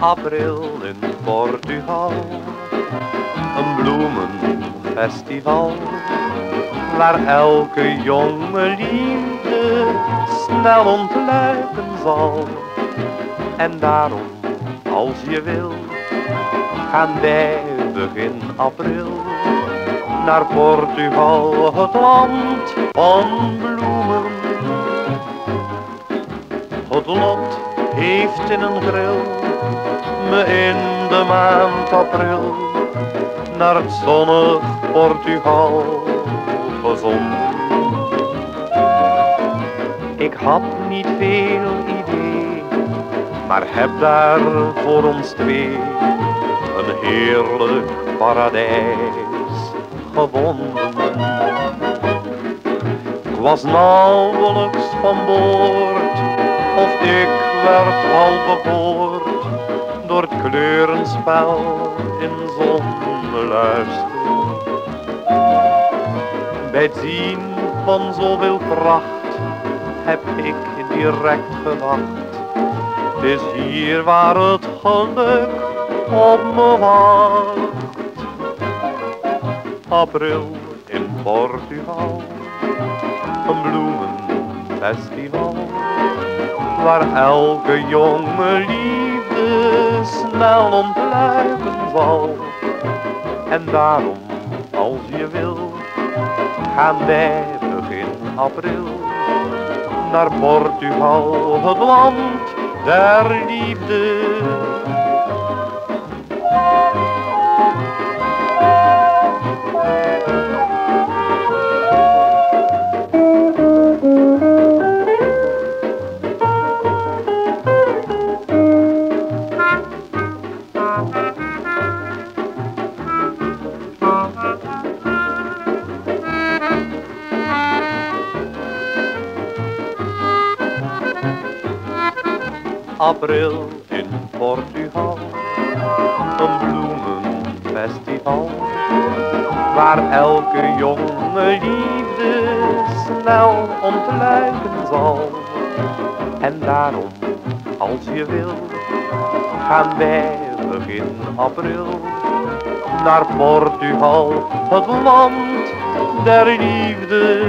april in Portugal. Een bloemenfestival waar elke jonge liefde snel ontluiken zal. En daarom, als je wil, gaan wij begin april naar Portugal, het land van bloemen. Het lot heeft in een grill me in de maand april naar het zonnig Portugal gezonden. Ik had niet veel idee, maar heb daar voor ons twee een heerlijk paradijs gevonden. Ik was nauwelijks van boord, of ik werd al bekoord door het kleurenspel in zonneluister. Bij het zien van zoveel pracht heb ik direct gedacht. Het is hier waar het geluk op me wacht. April in Portugal, een bloemenfestival, waar elke jonge liefde snel ontluiken zal. En daarom, als je wil, gaan wij begin april naar Portugal, het land der liefde. April in Portugal, een bloemenfestival, waar elke jonge liefde snel ontluiken zal. En daarom, als je wil, gaan wij begin april naar Portugal, het land der liefde.